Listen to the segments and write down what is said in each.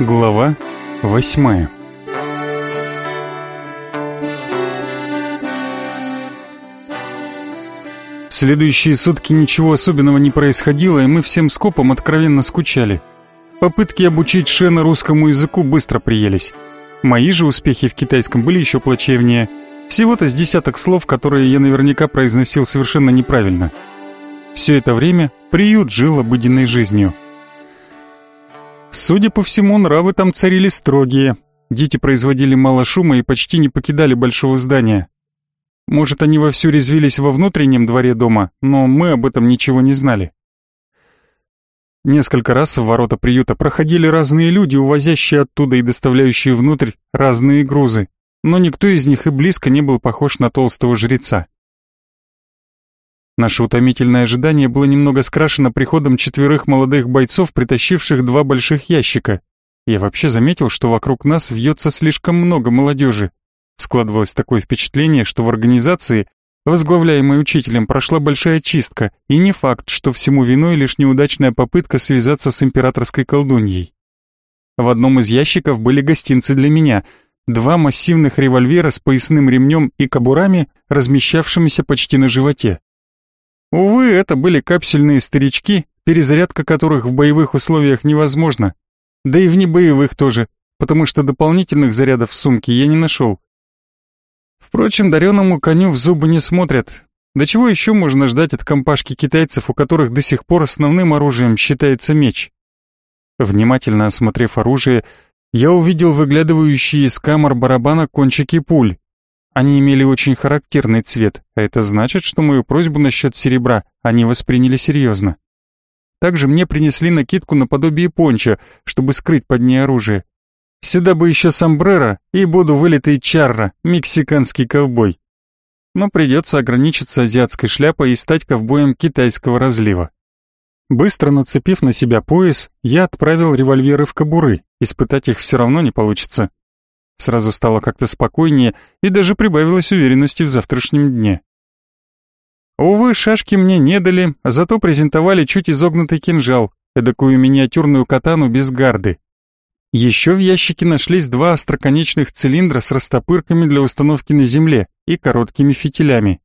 Глава восьмая Следующие сутки ничего особенного не происходило, и мы всем скопом откровенно скучали. Попытки обучить Шена русскому языку быстро приелись. Мои же успехи в китайском были еще плачевнее. Всего-то с десяток слов, которые я наверняка произносил совершенно неправильно. Все это время приют жил обыденной жизнью. Судя по всему, нравы там царили строгие. Дети производили мало шума и почти не покидали большого здания. Может, они вовсю резвились во внутреннем дворе дома, но мы об этом ничего не знали. Несколько раз в ворота приюта проходили разные люди, увозящие оттуда и доставляющие внутрь разные грузы, но никто из них и близко не был похож на толстого жреца. Наше утомительное ожидание было немного скрашено приходом четверых молодых бойцов, притащивших два больших ящика. Я вообще заметил, что вокруг нас вьется слишком много молодежи. Складывалось такое впечатление, что в организации, возглавляемой учителем, прошла большая чистка, и не факт, что всему виной лишь неудачная попытка связаться с императорской колдуньей. В одном из ящиков были гостинцы для меня — два массивных револьвера с поясным ремнем и кобурами, размещавшимися почти на животе. Увы, это были капсельные старички, перезарядка которых в боевых условиях невозможна. Да и в небоевых тоже, потому что дополнительных зарядов в сумке я не нашел. Впрочем, дареному коню в зубы не смотрят. До чего еще можно ждать от компашки китайцев, у которых до сих пор основным оружием считается меч? Внимательно осмотрев оружие, я увидел выглядывающие из камер барабана кончики пуль, они имели очень характерный цвет, а это значит, что мою просьбу насчет серебра они восприняли серьезно. Также мне принесли накидку наподобие понча, чтобы скрыть под ней оружие. Сюда бы еще сомбреро, и буду вылитый чарра, мексиканский ковбой. Но придется ограничиться азиатской шляпой и стать ковбоем китайского разлива. Быстро нацепив на себя пояс, я отправил револьверы в кобуры, испытать их все равно не получится. Сразу стало как-то спокойнее и даже прибавилось уверенности в завтрашнем дне. Увы, шашки мне не дали, а зато презентовали чуть изогнутый кинжал, эдакую миниатюрную катану без гарды. Еще в ящике нашлись два остроконечных цилиндра с растопырками для установки на земле и короткими фитилями.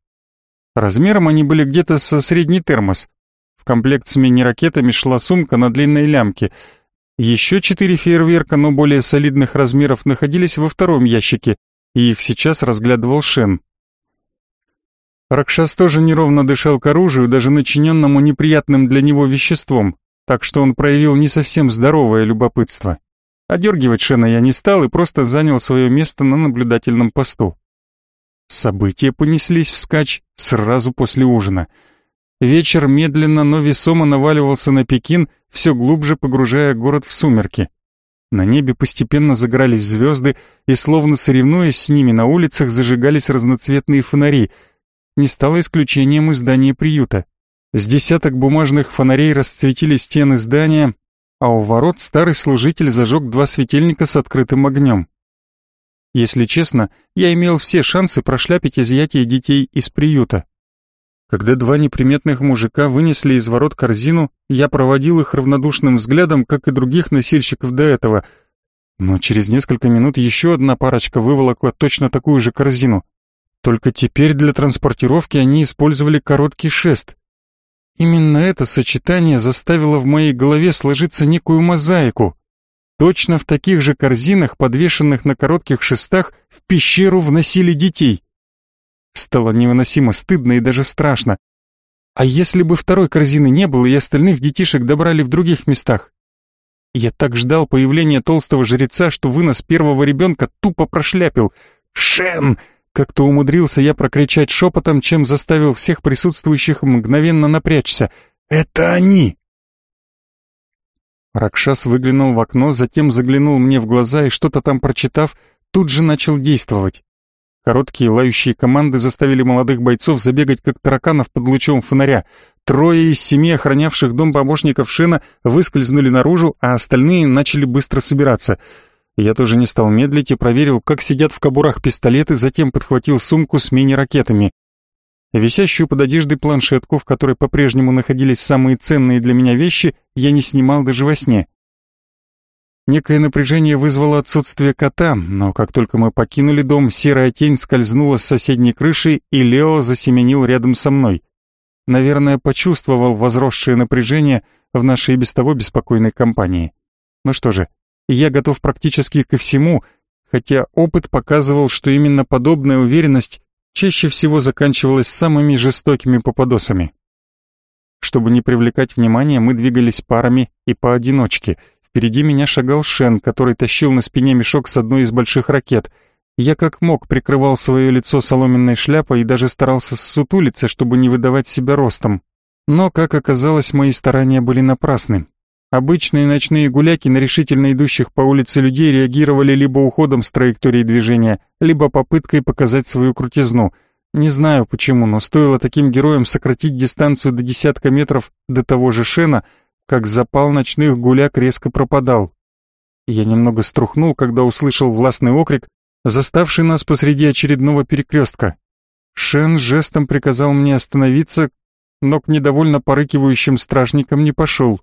Размером они были где-то со средний термос. В комплект с мини-ракетами шла сумка на длинной лямке — еще четыре фейерверка, но более солидных размеров, находились во втором ящике, и их сейчас разглядывал Шен. Ракшас тоже неровно дышал к оружию, даже начиненному неприятным для него веществом, так что он проявил не совсем здоровое любопытство. Одергивать Шена я не стал и просто занял свое место на наблюдательном посту. События понеслись вскачь сразу после ужина — Вечер медленно, но весомо наваливался на Пекин, все глубже погружая город в сумерки. На небе постепенно загорались звезды, и словно соревнуясь с ними на улицах зажигались разноцветные фонари. Не стало исключением и здание приюта. С десяток бумажных фонарей расцветили стены здания, а у ворот старый служитель зажег два светильника с открытым огнем. Если честно, я имел все шансы прошляпить изъятие детей из приюта. Когда два неприметных мужика вынесли из ворот корзину, я проводил их равнодушным взглядом, как и других носильщиков до этого. Но через несколько минут еще одна парочка выволокла точно такую же корзину. Только теперь для транспортировки они использовали короткий шест. Именно это сочетание заставило в моей голове сложиться некую мозаику. Точно в таких же корзинах, подвешенных на коротких шестах, в пещеру вносили детей. Стало невыносимо стыдно и даже страшно. А если бы второй корзины не было и остальных детишек добрали в других местах? Я так ждал появления толстого жреца, что вынос первого ребенка тупо прошляпил. «Шен!» Как-то умудрился я прокричать шепотом, чем заставил всех присутствующих мгновенно напрячься. «Это они!» Ракшас выглянул в окно, затем заглянул мне в глаза и, что-то там прочитав, тут же начал действовать. Короткие лающие команды заставили молодых бойцов забегать как тараканов под лучом фонаря. Трое из семи охранявших дом помощников Шина выскользнули наружу, а остальные начали быстро собираться. Я тоже не стал медлить и проверил, как сидят в кобурах пистолеты, затем подхватил сумку с мини-ракетами. Висящую под одеждой планшетку, в которой по-прежнему находились самые ценные для меня вещи, я не снимал даже во сне. Некое напряжение вызвало отсутствие кота, но как только мы покинули дом, серая тень скользнула с соседней крыши, и Лео засеменил рядом со мной. Наверное, почувствовал возросшее напряжение в нашей без того беспокойной компании. Ну что же, я готов практически ко всему, хотя опыт показывал, что именно подобная уверенность чаще всего заканчивалась самыми жестокими попадосами. Чтобы не привлекать внимания, мы двигались парами и поодиночке — Впереди меня шагал Шен, который тащил на спине мешок с одной из больших ракет. Я как мог прикрывал свое лицо соломенной шляпой и даже старался ссутулиться, чтобы не выдавать себя ростом. Но, как оказалось, мои старания были напрасны. Обычные ночные гуляки на решительно идущих по улице людей реагировали либо уходом с траектории движения, либо попыткой показать свою крутизну. Не знаю почему, но стоило таким героям сократить дистанцию до десятка метров до того же Шена — как запал ночных гуляк резко пропадал. Я немного струхнул, когда услышал властный окрик, заставший нас посреди очередного перекрестка. Шен жестом приказал мне остановиться, но к недовольно порыкивающим стражникам не пошел.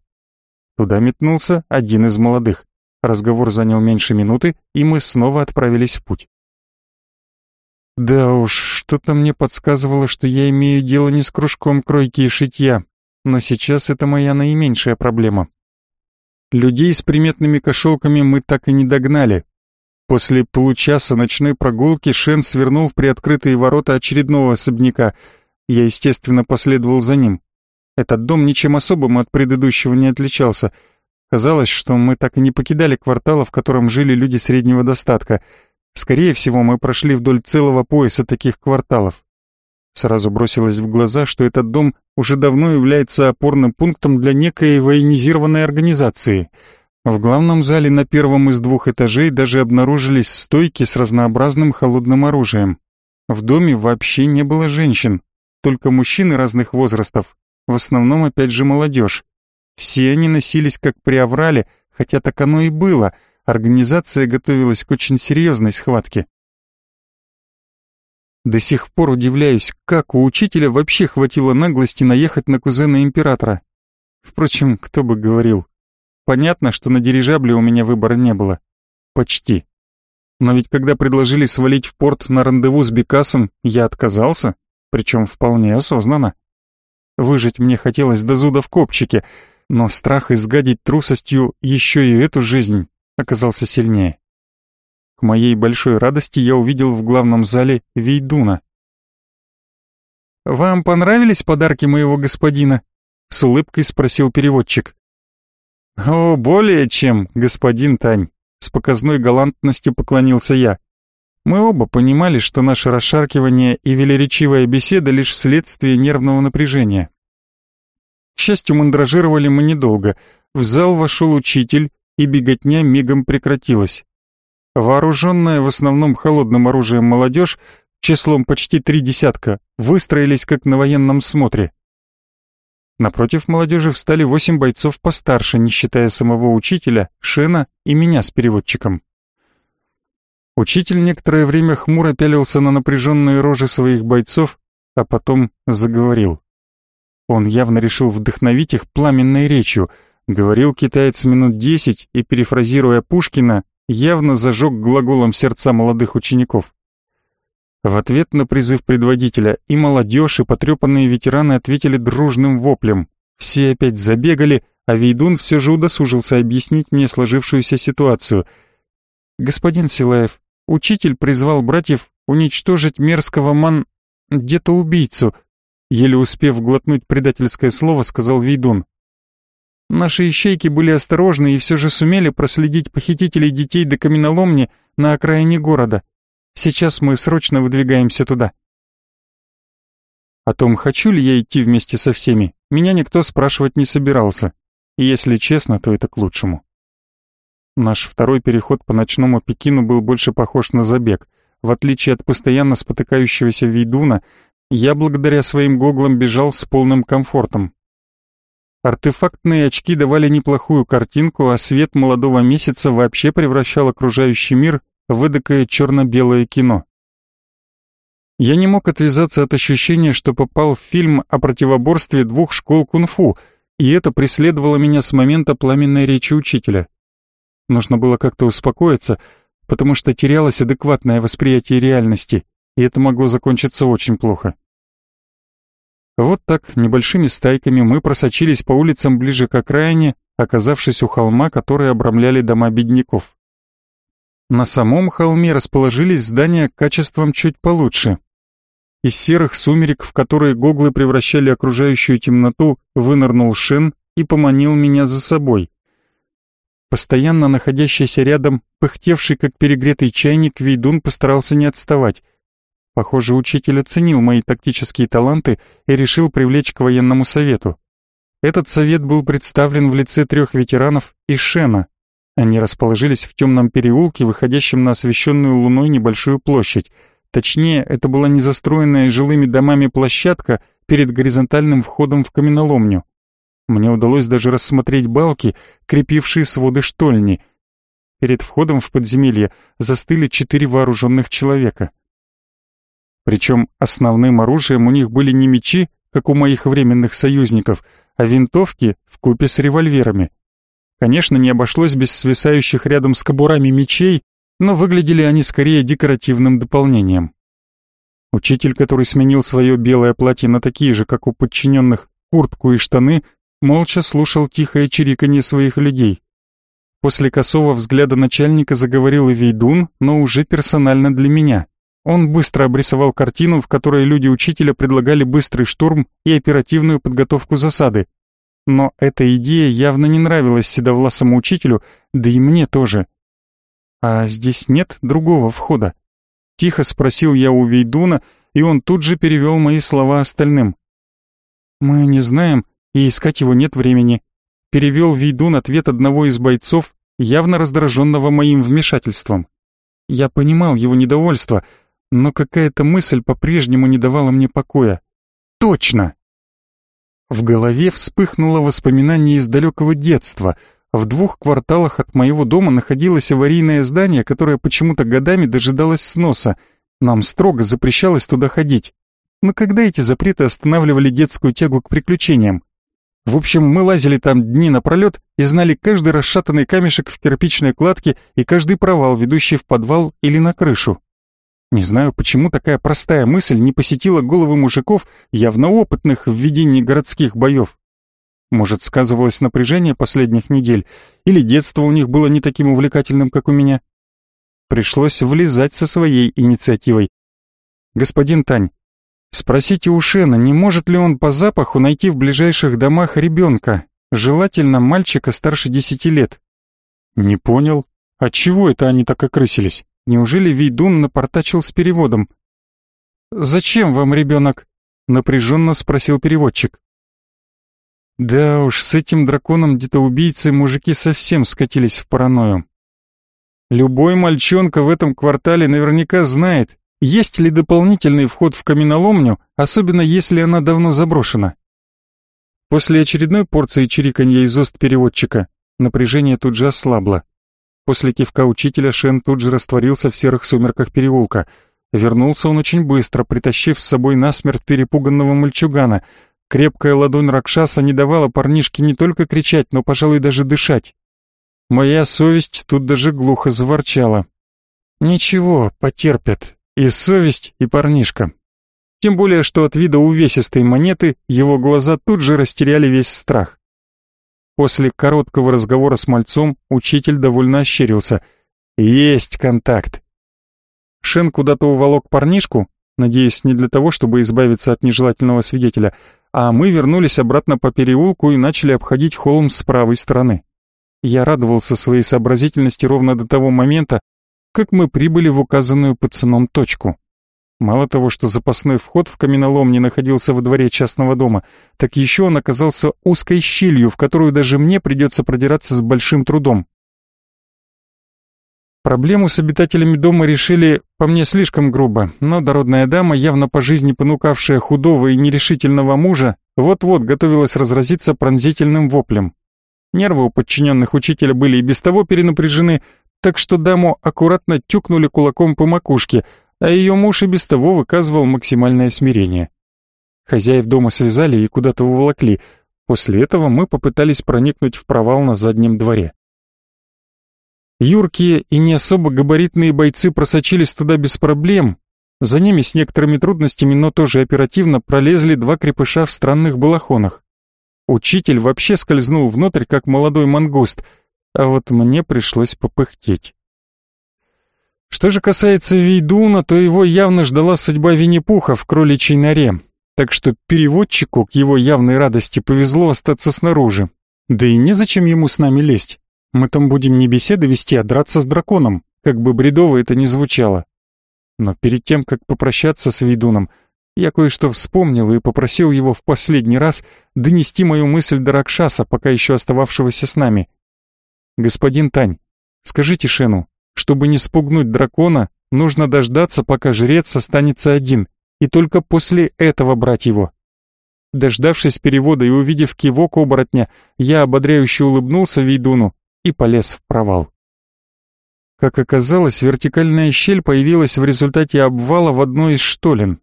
Туда метнулся один из молодых. Разговор занял меньше минуты, и мы снова отправились в путь. Да уж, что-то мне подсказывало, что я имею дело не с кружком кройки и шитья, но сейчас это моя наименьшая проблема. Людей с приметными кошелками мы так и не догнали. После получаса ночной прогулки Шен свернул в приоткрытые ворота очередного особняка. Я, естественно, последовал за ним. Этот дом ничем особым от предыдущего не отличался. Казалось, что мы так и не покидали квартала, в котором жили люди среднего достатка. Скорее всего, мы прошли вдоль целого пояса таких кварталов. Сразу бросилось в глаза, что этот дом уже давно является опорным пунктом для некой военизированной организации. В главном зале на первом из двух этажей даже обнаружились стойки с разнообразным холодным оружием. В доме вообще не было женщин, только мужчины разных возрастов, в основном опять же молодежь. Все они носились как при Аврале, хотя так оно и было, организация готовилась к очень серьезной схватке. До сих пор удивляюсь, как у учителя вообще хватило наглости наехать на кузена императора. Впрочем, кто бы говорил. Понятно, что на дирижабле у меня выбора не было. Почти. Но ведь когда предложили свалить в порт на рандеву с Бекасом, я отказался, причем вполне осознанно. Выжить мне хотелось до зуда в копчике, но страх изгадить трусостью еще и эту жизнь оказался сильнее. К моей большой радости я увидел в главном зале Вейдуна. «Вам понравились подарки моего господина?» — с улыбкой спросил переводчик. «О, более чем, господин Тань», — с показной галантностью поклонился я. Мы оба понимали, что наше расшаркивание и велеречивая беседа — лишь следствие нервного напряжения. К счастью, мандражировали мы недолго. В зал вошел учитель, и беготня мигом прекратилась. Вооруженная в основном холодным оружием молодежь, числом почти три десятка, выстроились как на военном смотре. Напротив молодежи встали восемь бойцов постарше, не считая самого учителя, Шена и меня с переводчиком. Учитель некоторое время хмуро пялился на напряженные рожи своих бойцов, а потом заговорил. Он явно решил вдохновить их пламенной речью. Говорил китаец минут десять и, перефразируя Пушкина, явно зажег глаголом сердца молодых учеников. В ответ на призыв предводителя и молодежь, и потрепанные ветераны ответили дружным воплем. Все опять забегали, а Вейдун все же удосужился объяснить мне сложившуюся ситуацию. «Господин Силаев, учитель призвал братьев уничтожить мерзкого ман... где-то убийцу», еле успев глотнуть предательское слово, сказал Вейдун. Наши ищейки были осторожны и все же сумели проследить похитителей детей до каменоломни на окраине города. Сейчас мы срочно выдвигаемся туда. О том, хочу ли я идти вместе со всеми, меня никто спрашивать не собирался. И если честно, то это к лучшему. Наш второй переход по ночному Пекину был больше похож на забег. В отличие от постоянно спотыкающегося Вейдуна, я благодаря своим гоглам бежал с полным комфортом. Артефактные очки давали неплохую картинку, а свет молодого месяца вообще превращал окружающий мир в эдакое черно-белое кино. Я не мог отвязаться от ощущения, что попал в фильм о противоборстве двух школ кунг-фу, и это преследовало меня с момента пламенной речи учителя. Нужно было как-то успокоиться, потому что терялось адекватное восприятие реальности, и это могло закончиться очень плохо. Вот так, небольшими стайками мы просочились по улицам ближе к окраине, оказавшись у холма, который обрамляли дома бедняков. На самом холме расположились здания качеством чуть получше. Из серых сумерек, в которые гоглы превращали окружающую темноту, вынырнул Шен и поманил меня за собой. Постоянно находящийся рядом, пыхтевший как перегретый чайник, Вейдун постарался не отставать. Похоже, учитель оценил мои тактические таланты и решил привлечь к военному совету. Этот совет был представлен в лице трех ветеранов и Шена. Они расположились в темном переулке, выходящем на освещенную луной небольшую площадь. Точнее, это была незастроенная жилыми домами площадка перед горизонтальным входом в каменоломню. Мне удалось даже рассмотреть балки, крепившие своды штольни. Перед входом в подземелье застыли четыре вооруженных человека. Причем основным оружием у них были не мечи, как у моих временных союзников, а винтовки в купе с револьверами. Конечно, не обошлось без свисающих рядом с кобурами мечей, но выглядели они скорее декоративным дополнением. Учитель, который сменил свое белое платье на такие же, как у подчиненных, куртку и штаны, молча слушал тихое чириканье своих людей. После косого взгляда начальника заговорил и Вейдун, но уже персонально для меня. Он быстро обрисовал картину, в которой люди учителя предлагали быстрый штурм и оперативную подготовку засады. Но эта идея явно не нравилась седовласому учителю, да и мне тоже. «А здесь нет другого входа?» Тихо спросил я у Вейдуна, и он тут же перевел мои слова остальным. «Мы не знаем, и искать его нет времени», перевел Вейдун ответ одного из бойцов, явно раздраженного моим вмешательством. Я понимал его недовольство, но какая-то мысль по-прежнему не давала мне покоя. Точно! В голове вспыхнуло воспоминание из далекого детства. В двух кварталах от моего дома находилось аварийное здание, которое почему-то годами дожидалось сноса. Нам строго запрещалось туда ходить. Но когда эти запреты останавливали детскую тягу к приключениям? В общем, мы лазили там дни напролет и знали каждый расшатанный камешек в кирпичной кладке и каждый провал, ведущий в подвал или на крышу. Не знаю, почему такая простая мысль не посетила головы мужиков, явно опытных в ведении городских боев. Может, сказывалось напряжение последних недель, или детство у них было не таким увлекательным, как у меня. Пришлось влезать со своей инициативой. «Господин Тань, спросите у Шена, не может ли он по запаху найти в ближайших домах ребенка, желательно мальчика старше десяти лет?» «Не понял. Отчего это они так окрысились?» Неужели Вейдун напортачил с переводом? «Зачем вам ребенок?» — напряженно спросил переводчик. Да уж, с этим драконом детоубийцы мужики совсем скатились в паранойю. Любой мальчонка в этом квартале наверняка знает, есть ли дополнительный вход в каменоломню, особенно если она давно заброшена. После очередной порции чириканья из уст переводчика напряжение тут же ослабло. После кивка учителя Шен тут же растворился в серых сумерках переулка. Вернулся он очень быстро, притащив с собой насмерть перепуганного мальчугана. Крепкая ладонь Ракшаса не давала парнишке не только кричать, но, пожалуй, даже дышать. Моя совесть тут даже глухо заворчала. Ничего, потерпят. И совесть, и парнишка. Тем более, что от вида увесистой монеты его глаза тут же растеряли весь страх. После короткого разговора с мальцом учитель довольно ощерился. «Есть контакт!» Шен куда-то уволок парнишку, надеясь не для того, чтобы избавиться от нежелательного свидетеля, а мы вернулись обратно по переулку и начали обходить холм с правой стороны. Я радовался своей сообразительности ровно до того момента, как мы прибыли в указанную пацаном точку. Мало того, что запасной вход в каменолом не находился во дворе частного дома, так еще он оказался узкой щелью, в которую даже мне придется продираться с большим трудом. Проблему с обитателями дома решили, по мне, слишком грубо, но дородная дама, явно по жизни понукавшая худого и нерешительного мужа, вот-вот готовилась разразиться пронзительным воплем. Нервы у подчиненных учителя были и без того перенапряжены, так что даму аккуратно тюкнули кулаком по макушке, а ее муж и без того выказывал максимальное смирение. Хозяев дома связали и куда-то уволокли. После этого мы попытались проникнуть в провал на заднем дворе. Юркие и не особо габаритные бойцы просочились туда без проблем. За ними с некоторыми трудностями, но тоже оперативно пролезли два крепыша в странных балахонах. Учитель вообще скользнул внутрь, как молодой мангуст, а вот мне пришлось попыхтеть. Что же касается Вейдуна, то его явно ждала судьба Винни-Пуха в кроличьей норе, так что переводчику к его явной радости повезло остаться снаружи. Да и незачем ему с нами лезть. Мы там будем не беседы вести, а драться с драконом, как бы бредово это ни звучало. Но перед тем, как попрощаться с Вейдуном, я кое-что вспомнил и попросил его в последний раз донести мою мысль до Ракшаса, пока еще остававшегося с нами. «Господин Тань, скажите Шену, чтобы не спугнуть дракона, нужно дождаться, пока жрец останется один, и только после этого брать его». Дождавшись перевода и увидев кивок оборотня, я ободряюще улыбнулся Вейдуну и полез в провал. Как оказалось, вертикальная щель появилась в результате обвала в одной из штолен.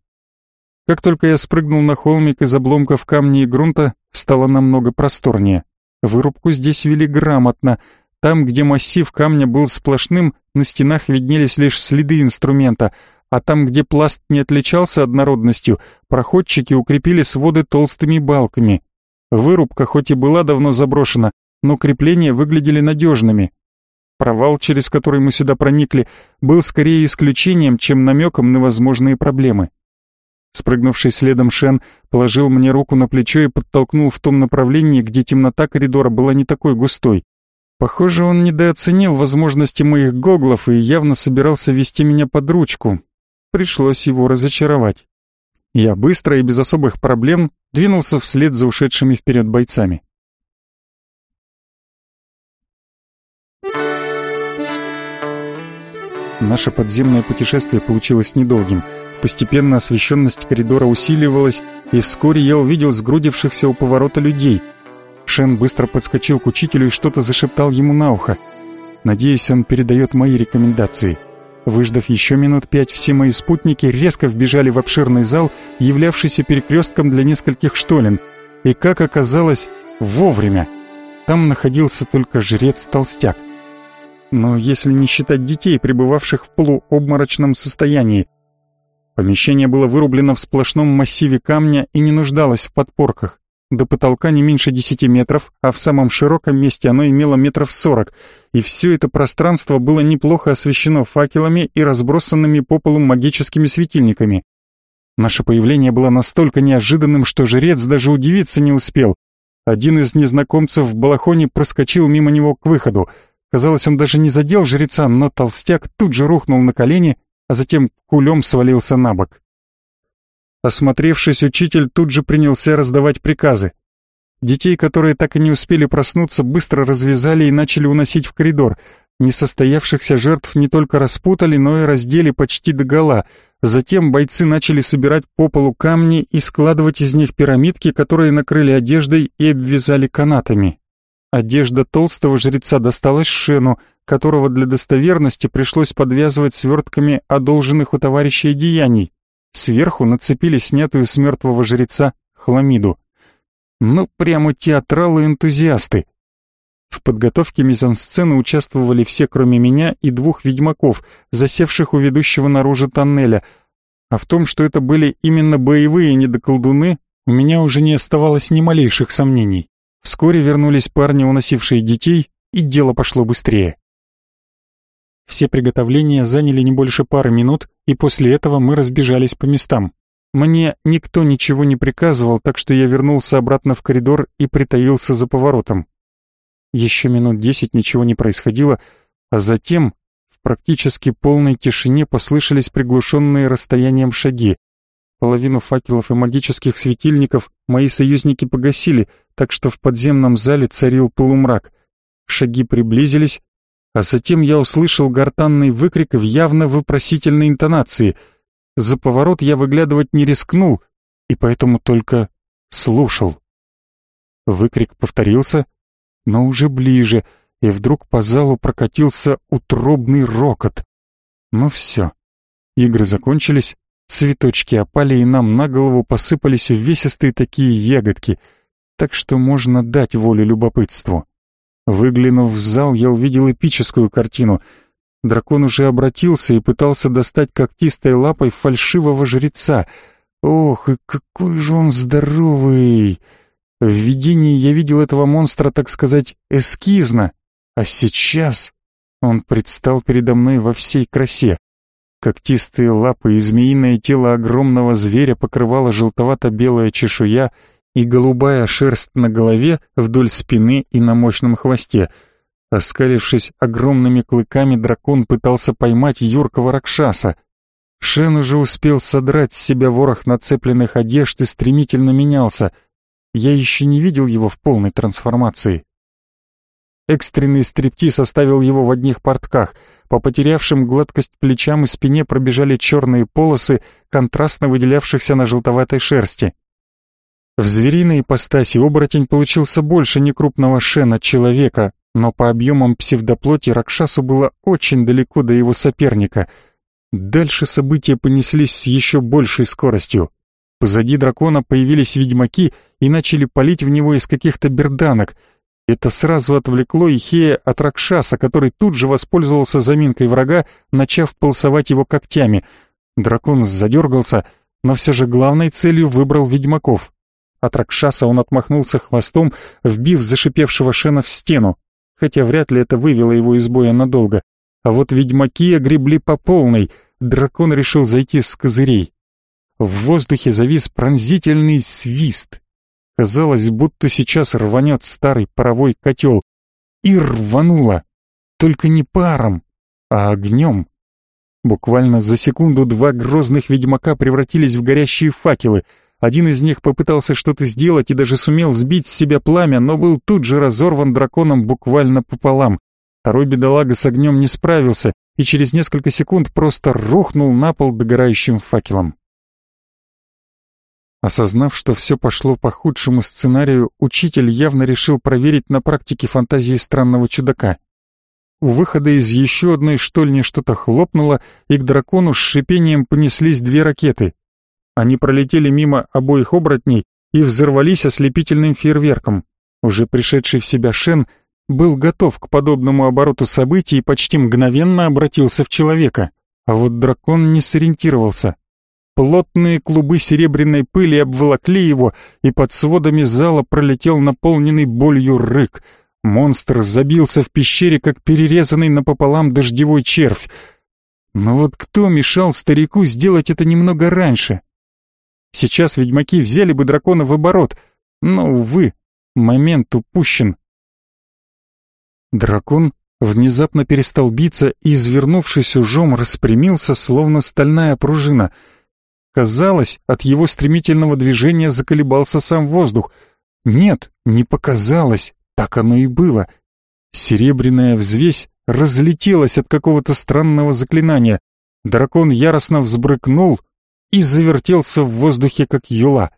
Как только я спрыгнул на холмик из обломков камня и грунта, стало намного просторнее. Вырубку здесь вели грамотно. Там, где массив камня был сплошным, на стенах виднелись лишь следы инструмента, а там, где пласт не отличался однородностью, проходчики укрепили своды толстыми балками. Вырубка хоть и была давно заброшена, но крепления выглядели надежными. Провал, через который мы сюда проникли, был скорее исключением, чем намеком на возможные проблемы. Спрыгнувший следом Шен положил мне руку на плечо и подтолкнул в том направлении, где темнота коридора была не такой густой. Похоже, он недооценил возможности моих гоглов и явно собирался вести меня под ручку. Пришлось его разочаровать. Я быстро и без особых проблем двинулся вслед за ушедшими вперед бойцами. Наше подземное путешествие получилось недолгим — Постепенно освещенность коридора усиливалась, и вскоре я увидел сгрудившихся у поворота людей. Шен быстро подскочил к учителю и что-то зашептал ему на ухо. Надеюсь, он передает мои рекомендации. Выждав еще минут пять, все мои спутники резко вбежали в обширный зал, являвшийся перекрестком для нескольких штолен. И, как оказалось, вовремя. Там находился только жрец-толстяк. Но если не считать детей, пребывавших в полуобморочном состоянии, Помещение было вырублено в сплошном массиве камня и не нуждалось в подпорках. До потолка не меньше десяти метров, а в самом широком месте оно имело метров сорок, и все это пространство было неплохо освещено факелами и разбросанными по полу магическими светильниками. Наше появление было настолько неожиданным, что жрец даже удивиться не успел. Один из незнакомцев в балахоне проскочил мимо него к выходу. Казалось, он даже не задел жреца, но толстяк тут же рухнул на колени а затем кулем свалился на бок. Осмотревшись, учитель тут же принялся раздавать приказы. Детей, которые так и не успели проснуться, быстро развязали и начали уносить в коридор. Несостоявшихся жертв не только распутали, но и раздели почти догола. Затем бойцы начали собирать по полу камни и складывать из них пирамидки, которые накрыли одеждой и обвязали канатами. Одежда толстого жреца досталась Шену, которого для достоверности пришлось подвязывать свертками одолженных у товарищей деяний. Сверху нацепили снятую с мертвого жреца хламиду. Ну, прямо театралы-энтузиасты. В подготовке мизансцены участвовали все, кроме меня и двух ведьмаков, засевших у ведущего наружу тоннеля. А в том, что это были именно боевые недоколдуны, у меня уже не оставалось ни малейших сомнений. Вскоре вернулись парни, уносившие детей, и дело пошло быстрее. Все приготовления заняли не больше пары минут, и после этого мы разбежались по местам. Мне никто ничего не приказывал, так что я вернулся обратно в коридор и притаился за поворотом. Еще минут десять ничего не происходило, а затем в практически полной тишине послышались приглушенные расстоянием шаги. Половину факелов и магических светильников мои союзники погасили, так что в подземном зале царил полумрак. Шаги приблизились, а затем я услышал гортанный выкрик в явно вопросительной интонации. За поворот я выглядывать не рискнул, и поэтому только слушал. Выкрик повторился, но уже ближе, и вдруг по залу прокатился утробный рокот. Ну все, игры закончились, цветочки опали, и нам на голову посыпались увесистые такие ягодки, так что можно дать волю любопытству. Выглянув в зал, я увидел эпическую картину. Дракон уже обратился и пытался достать когтистой лапой фальшивого жреца. Ох, и какой же он здоровый! В видении я видел этого монстра, так сказать, эскизно, а сейчас он предстал передо мной во всей красе. Когтистые лапы и змеиное тело огромного зверя покрывала желтовато-белая чешуя и голубая шерсть на голове вдоль спины и на мощном хвосте. Оскалившись огромными клыками, дракон пытался поймать юркого ракшаса. Шен уже успел содрать с себя ворох нацепленных одежд и стремительно менялся. Я еще не видел его в полной трансформации. Экстренный стриптиз оставил его в одних портках. По потерявшим гладкость плечам и спине пробежали черные полосы, контрастно выделявшихся на желтоватой шерсти. В звериной ипостаси оборотень получился больше некрупного шена человека, но по объемам псевдоплоти Ракшасу было очень далеко до его соперника. Дальше события понеслись с еще большей скоростью. Позади дракона появились ведьмаки и начали палить в него из каких-то берданок — это сразу отвлекло Ихея от Ракшаса, который тут же воспользовался заминкой врага, начав полосовать его когтями. Дракон задергался, но все же главной целью выбрал ведьмаков. От Ракшаса он отмахнулся хвостом, вбив зашипевшего Шена в стену, хотя вряд ли это вывело его из боя надолго. А вот ведьмаки огребли по полной, дракон решил зайти с козырей. В воздухе завис пронзительный свист — Казалось, будто сейчас рванет старый паровой котел. И рвануло. Только не паром, а огнем. Буквально за секунду два грозных ведьмака превратились в горящие факелы. Один из них попытался что-то сделать и даже сумел сбить с себя пламя, но был тут же разорван драконом буквально пополам. Второй бедолага с огнем не справился и через несколько секунд просто рухнул на пол догорающим факелом. Осознав, что все пошло по худшему сценарию, учитель явно решил проверить на практике фантазии странного чудака. У выхода из еще одной штольни что-то хлопнуло, и к дракону с шипением понеслись две ракеты. Они пролетели мимо обоих оборотней и взорвались ослепительным фейерверком. Уже пришедший в себя Шен был готов к подобному обороту событий и почти мгновенно обратился в человека. А вот дракон не сориентировался. Плотные клубы серебряной пыли обволокли его, и под сводами зала пролетел наполненный болью рык. Монстр забился в пещере, как перерезанный напополам дождевой червь. Но вот кто мешал старику сделать это немного раньше? Сейчас ведьмаки взяли бы дракона в оборот, но, увы, момент упущен. Дракон внезапно перестал биться и, извернувшись ужом, распрямился, словно стальная пружина — Казалось, от его стремительного движения заколебался сам воздух. Нет, не показалось, так оно и было. Серебряная взвесь разлетелась от какого-то странного заклинания. Дракон яростно взбрыкнул и завертелся в воздухе, как юла.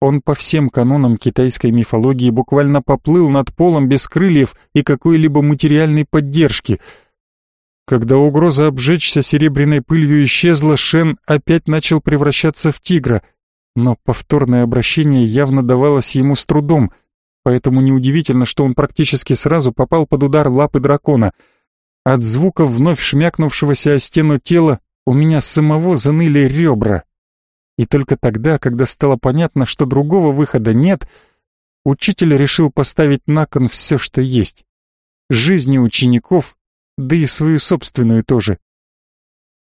Он по всем канонам китайской мифологии буквально поплыл над полом без крыльев и какой-либо материальной поддержки — когда угроза обжечься серебряной пылью исчезла, Шен опять начал превращаться в тигра, но повторное обращение явно давалось ему с трудом, поэтому неудивительно, что он практически сразу попал под удар лапы дракона. От звука вновь шмякнувшегося о стену тела у меня самого заныли ребра. И только тогда, когда стало понятно, что другого выхода нет, учитель решил поставить на кон все, что есть. Жизни учеников да и свою собственную тоже.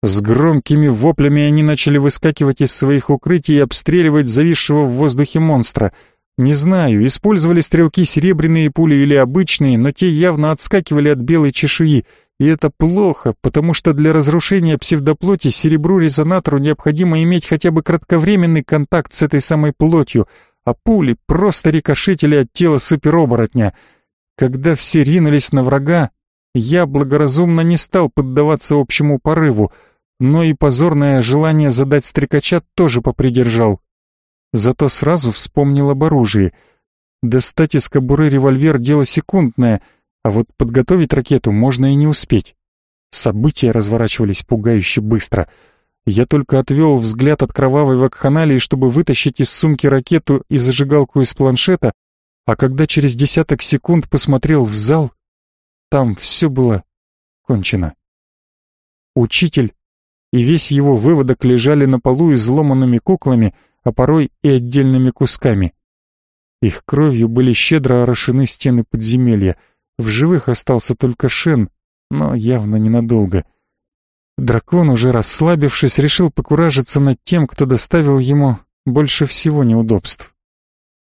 С громкими воплями они начали выскакивать из своих укрытий и обстреливать зависшего в воздухе монстра. Не знаю, использовали стрелки серебряные пули или обычные, но те явно отскакивали от белой чешуи, и это плохо, потому что для разрушения псевдоплоти серебру-резонатору необходимо иметь хотя бы кратковременный контакт с этой самой плотью, а пули просто рикошетили от тела супероборотня. Когда все ринулись на врага, я благоразумно не стал поддаваться общему порыву, но и позорное желание задать стрекача тоже попридержал. Зато сразу вспомнил об оружии. Достать из кобуры револьвер — дело секундное, а вот подготовить ракету можно и не успеть. События разворачивались пугающе быстро. Я только отвел взгляд от кровавой вакханалии, чтобы вытащить из сумки ракету и зажигалку из планшета, а когда через десяток секунд посмотрел в зал, там все было кончено. Учитель и весь его выводок лежали на полу изломанными куклами, а порой и отдельными кусками. Их кровью были щедро орошены стены подземелья. В живых остался только Шен, но явно ненадолго. Дракон, уже расслабившись, решил покуражиться над тем, кто доставил ему больше всего неудобств.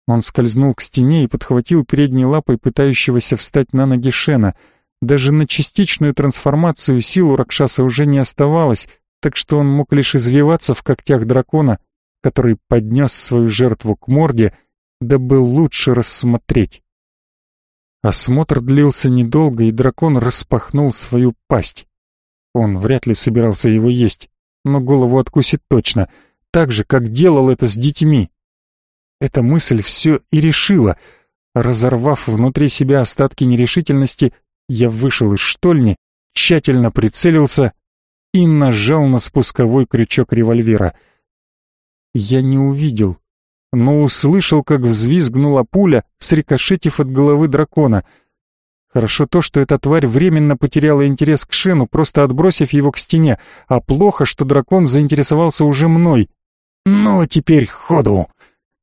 Он скользнул к стене и подхватил передней лапой пытающегося встать на ноги Шена. Даже на частичную трансформацию сил у Ракшаса уже не оставалось, так что он мог лишь извиваться в когтях дракона, который поднес свою жертву к морде, дабы лучше рассмотреть. Осмотр длился недолго, и дракон распахнул свою пасть. Он вряд ли собирался его есть, но голову откусит точно, так же, как делал это с детьми. Эта мысль все и решила. Разорвав внутри себя остатки нерешительности, я вышел из штольни, тщательно прицелился и нажал на спусковой крючок револьвера. Я не увидел, но услышал, как взвизгнула пуля, срикошетив от головы дракона. Хорошо то, что эта тварь временно потеряла интерес к Шену, просто отбросив его к стене, а плохо, что дракон заинтересовался уже мной. «Ну, а теперь ходу!»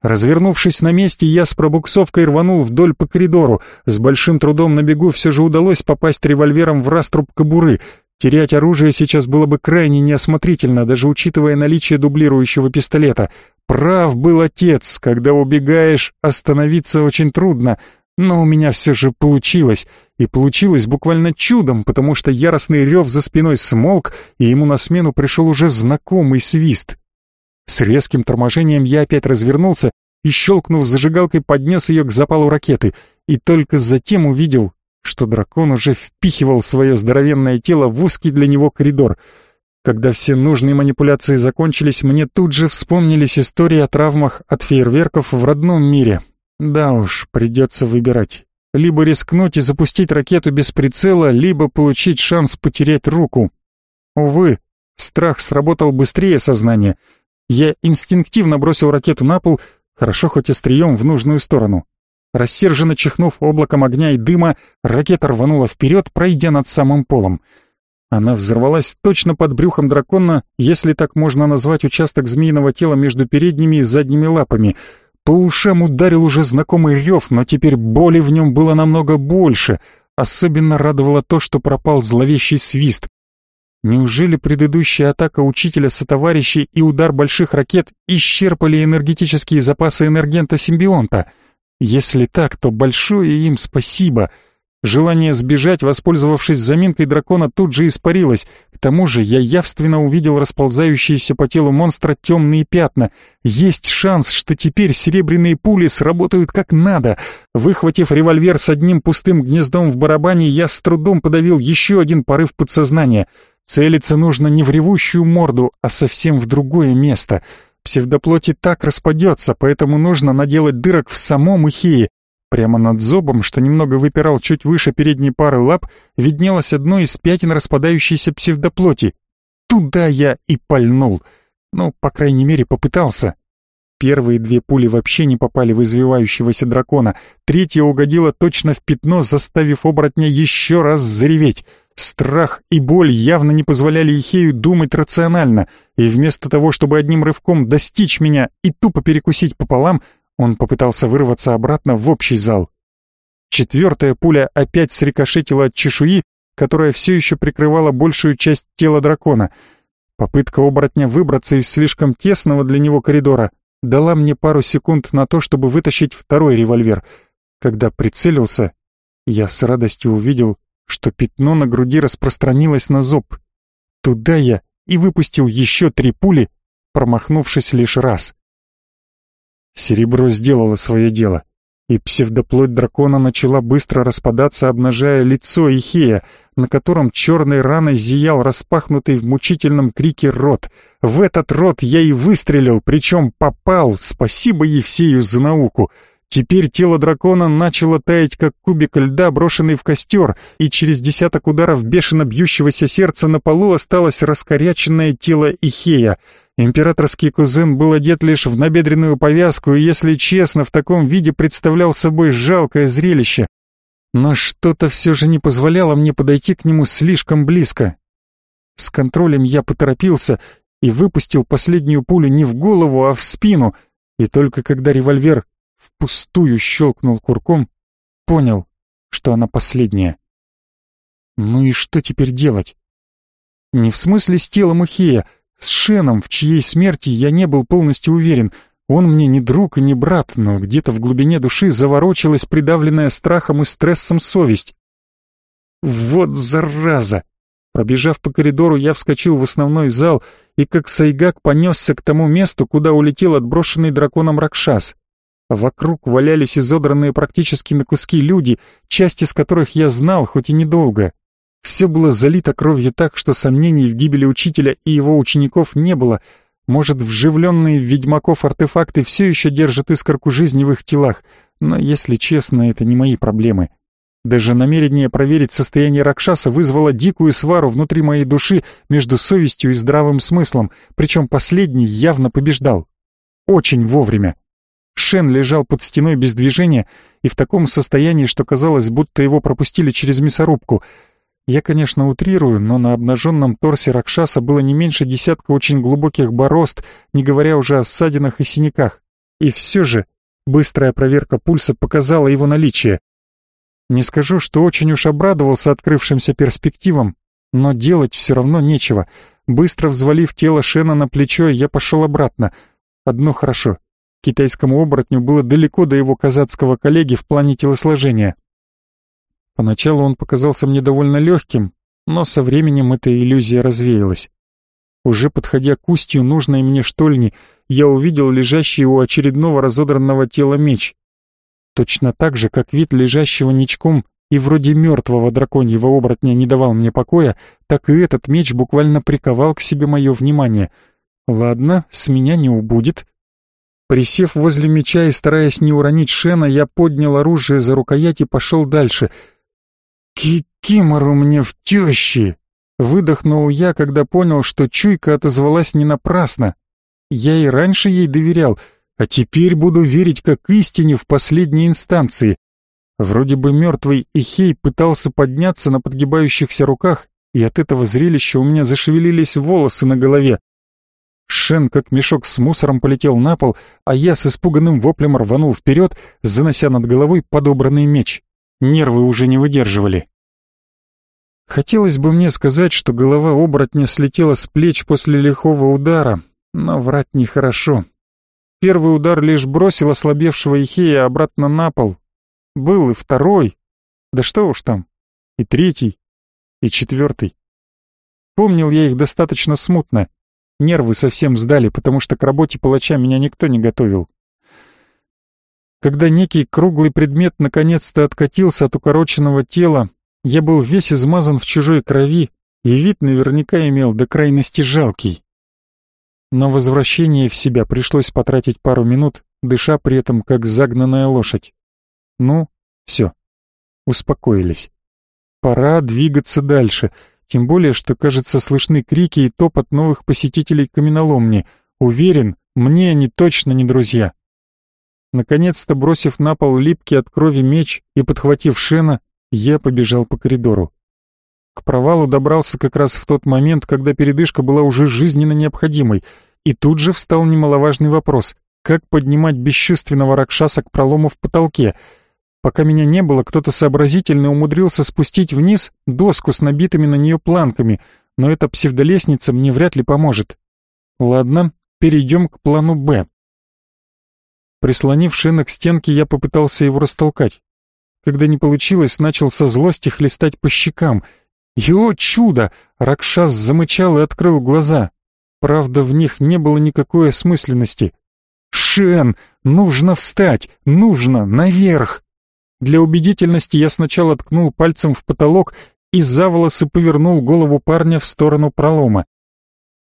Развернувшись на месте, я с пробуксовкой рванул вдоль по коридору. С большим трудом на бегу все же удалось попасть револьвером в раструб кобуры. Терять оружие сейчас было бы крайне неосмотрительно, даже учитывая наличие дублирующего пистолета. Прав был отец, когда убегаешь, остановиться очень трудно, но у меня все же получилось, и получилось буквально чудом, потому что яростный рев за спиной смолк, и ему на смену пришел уже знакомый свист. С резким торможением я опять развернулся и, щелкнув зажигалкой, поднес ее к запалу ракеты, и только затем увидел, что дракон уже впихивал свое здоровенное тело в узкий для него коридор. Когда все нужные манипуляции закончились, мне тут же вспомнились истории о травмах от фейерверков в родном мире. Да уж, придется выбирать. Либо рискнуть и запустить ракету без прицела, либо получить шанс потерять руку. Увы, страх сработал быстрее сознания. Я инстинктивно бросил ракету на пол, хорошо хоть острием в нужную сторону. Рассерженно чихнув облаком огня и дыма, ракета рванула вперед, пройдя над самым полом. Она взорвалась точно под брюхом дракона, если так можно назвать участок змеиного тела между передними и задними лапами. По ушам ударил уже знакомый рев, но теперь боли в нем было намного больше. Особенно радовало то, что пропал зловещий свист. Неужели предыдущая атака учителя сотоварищей и удар больших ракет исчерпали энергетические запасы энергента-симбионта? — если так, то большое им спасибо. Желание сбежать, воспользовавшись заминкой дракона, тут же испарилось. К тому же я явственно увидел расползающиеся по телу монстра темные пятна. Есть шанс, что теперь серебряные пули сработают как надо. Выхватив револьвер с одним пустым гнездом в барабане, я с трудом подавил еще один порыв подсознания. Целиться нужно не в ревущую морду, а совсем в другое место — Псевдоплоти так распадется, поэтому нужно наделать дырок в самом Ихее. Прямо над зобом, что немного выпирал чуть выше передней пары лап, виднелось одно из пятен распадающейся псевдоплоти. Туда я и пальнул. Ну, по крайней мере, попытался. Первые две пули вообще не попали в извивающегося дракона. Третья угодила точно в пятно, заставив оборотня еще раз зареветь. Страх и боль явно не позволяли Ихею думать рационально, и вместо того, чтобы одним рывком достичь меня и тупо перекусить пополам, он попытался вырваться обратно в общий зал. Четвертая пуля опять срикошетила от чешуи, которая все еще прикрывала большую часть тела дракона. Попытка оборотня выбраться из слишком тесного для него коридора дала мне пару секунд на то, чтобы вытащить второй револьвер. Когда прицелился, я с радостью увидел, что пятно на груди распространилось на зоб. Туда я и выпустил еще три пули, промахнувшись лишь раз. Серебро сделало свое дело, и псевдоплоть дракона начала быстро распадаться, обнажая лицо Ихея, на котором черной раной зиял распахнутый в мучительном крике рот. В этот рот я и выстрелил, причем попал, спасибо Евсею за науку — Теперь тело дракона начало таять, как кубик льда, брошенный в костер, и через десяток ударов бешено бьющегося сердца на полу осталось раскоряченное тело Ихея. Императорский кузен был одет лишь в набедренную повязку, и, если честно, в таком виде представлял собой жалкое зрелище. Но что-то все же не позволяло мне подойти к нему слишком близко. С контролем я поторопился и выпустил последнюю пулю не в голову, а в спину, и только когда револьвер впустую щелкнул курком, понял, что она последняя. Ну и что теперь делать? Не в смысле с телом Ухея, с Шеном, в чьей смерти я не был полностью уверен. Он мне не друг и не брат, но где-то в глубине души заворочилась придавленная страхом и стрессом совесть. Вот зараза! Пробежав по коридору, я вскочил в основной зал и как сайгак понесся к тому месту, куда улетел отброшенный драконом Ракшас. Вокруг валялись изодранные практически на куски люди, часть из которых я знал, хоть и недолго. Все было залито кровью так, что сомнений в гибели учителя и его учеников не было. Может, вживленные в ведьмаков артефакты все еще держат искорку жизни в их телах, но, если честно, это не мои проблемы. Даже намерение проверить состояние Ракшаса вызвало дикую свару внутри моей души между совестью и здравым смыслом, причем последний явно побеждал. Очень вовремя. Шен лежал под стеной без движения и в таком состоянии, что казалось, будто его пропустили через мясорубку. Я, конечно, утрирую, но на обнаженном торсе Ракшаса было не меньше десятка очень глубоких борозд, не говоря уже о ссадинах и синяках. И все же быстрая проверка пульса показала его наличие. Не скажу, что очень уж обрадовался открывшимся перспективам, но делать все равно нечего. Быстро взвалив тело Шена на плечо, я пошел обратно. Одно хорошо — Китайскому оборотню было далеко до его казацкого коллеги в плане телосложения. Поначалу он показался мне довольно легким, но со временем эта иллюзия развеялась. Уже подходя к устью нужной мне штольни, я увидел лежащий у очередного разодранного тела меч. Точно так же, как вид лежащего ничком и вроде мертвого драконьего оборотня не давал мне покоя, так и этот меч буквально приковал к себе мое внимание. Ладно, с меня не убудет, Присев возле меча и стараясь не уронить Шена, я поднял оружие за рукоять и пошел дальше. «Кикимору мне в тещи!» Выдохнул я, когда понял, что чуйка отозвалась не напрасно. Я и раньше ей доверял, а теперь буду верить как истине в последней инстанции. Вроде бы мертвый Ихей пытался подняться на подгибающихся руках, и от этого зрелища у меня зашевелились волосы на голове. Шен, как мешок с мусором, полетел на пол, а я с испуганным воплем рванул вперед, занося над головой подобранный меч. Нервы уже не выдерживали. Хотелось бы мне сказать, что голова оборотня слетела с плеч после лихого удара, но врать нехорошо. Первый удар лишь бросил ослабевшего Ихея обратно на пол. Был и второй, да что уж там, и третий, и четвертый. Помнил я их достаточно смутно. Нервы совсем сдали, потому что к работе палача меня никто не готовил. Когда некий круглый предмет наконец-то откатился от укороченного тела, я был весь измазан в чужой крови, и вид наверняка имел до крайности жалкий. На возвращение в себя пришлось потратить пару минут, дыша при этом как загнанная лошадь. Ну, все, успокоились. Пора двигаться дальше — тем более, что, кажется, слышны крики и топот новых посетителей каменоломни. Уверен, мне они точно не друзья. Наконец-то, бросив на пол липкий от крови меч и подхватив Шена, я побежал по коридору. К провалу добрался как раз в тот момент, когда передышка была уже жизненно необходимой, и тут же встал немаловажный вопрос — как поднимать бесчувственного Ракшаса к пролому в потолке — Пока меня не было, кто-то сообразительно умудрился спустить вниз доску с набитыми на нее планками, но эта псевдолестница мне вряд ли поможет. Ладно, перейдем к плану «Б». Прислонив шина к стенке, я попытался его растолкать. Когда не получилось, начал со злости хлестать по щекам. И, о чудо! Ракшас замычал и открыл глаза. Правда, в них не было никакой осмысленности. «Шен! Нужно встать! Нужно! Наверх!» Для убедительности я сначала ткнул пальцем в потолок и за волосы повернул голову парня в сторону пролома.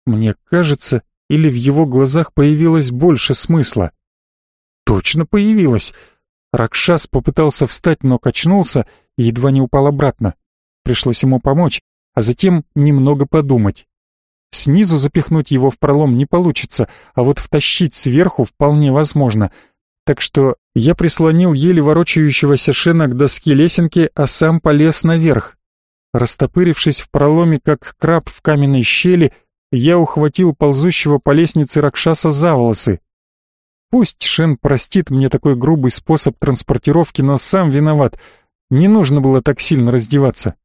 Мне кажется, или в его глазах появилось больше смысла. Точно появилось. Ракшас попытался встать, но качнулся и едва не упал обратно. Пришлось ему помочь, а затем немного подумать. Снизу запихнуть его в пролом не получится, а вот втащить сверху вполне возможно. Так что я прислонил еле ворочающегося Шена к доске лесенки, а сам полез наверх. Растопырившись в проломе, как краб в каменной щели, я ухватил ползущего по лестнице Ракшаса за волосы. Пусть Шен простит мне такой грубый способ транспортировки, но сам виноват. Не нужно было так сильно раздеваться.